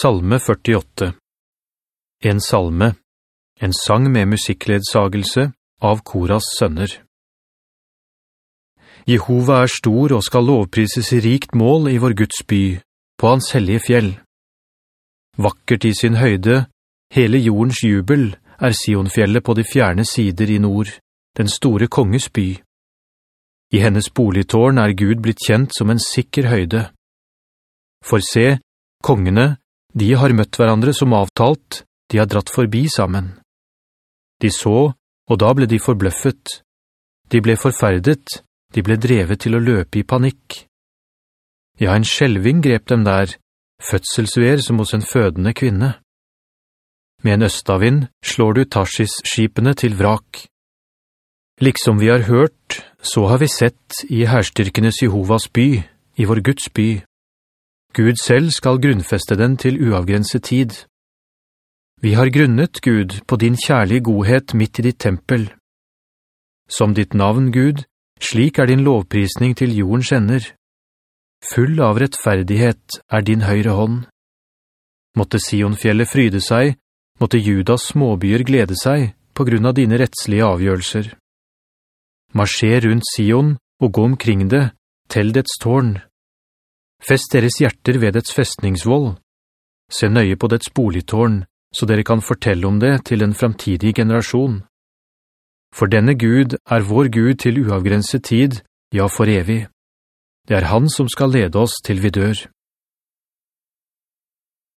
Salme 48 En salme, en sang med musikkledsagelse av Koras sønner. Jehova er stor og skal lovprises i rikt mål i vår Guds by, på hans hellige fjell. Vakkert i sin høyde, hele jordens jubel, er Sionfjellet på de fjerne sider i nord, den store konges by. I hennes boligtårn er Gud blitt kjent som en sikker høyde. For se, kongene, de har møtt hverandre som avtalt, de har dratt forbi sammen. De så, og da ble de forbløffet. De ble forferdet, de ble drevet til å løpe i panikk. Ja, en skjelving grep dem der, fødselsver som hos en fødende kvinne. Med en østavind slår du Tarsis-skipene til vrak. Liksom vi har hørt, så har vi sett i herstyrkenes Jehovas by, i vår Guds by. Gud selv skal grunnfeste den til uavgrenset tid. Vi har grunnet, Gud, på din kjærlige godhet midt i ditt tempel. Som ditt navn, Gud, slik er din lovprisning til jordens ender. Full av rettferdighet er din høyre hånd. Måtte Sionfjellet fryde seg, måtte Judas småbyer glede seg på grunn av dine rettslige avgjørelser. Marsjer rundt Sion og gå omkring det, tell dets tårn. Fest deres hjerter ved dets festningsvoll. Se nøye på dets boligtårn, så dere kan fortelle om det til en fremtidig generasjon. For denne Gud er vår Gud til uavgrenset tid, ja for evig. Det er han som skal lede oss til vi dør.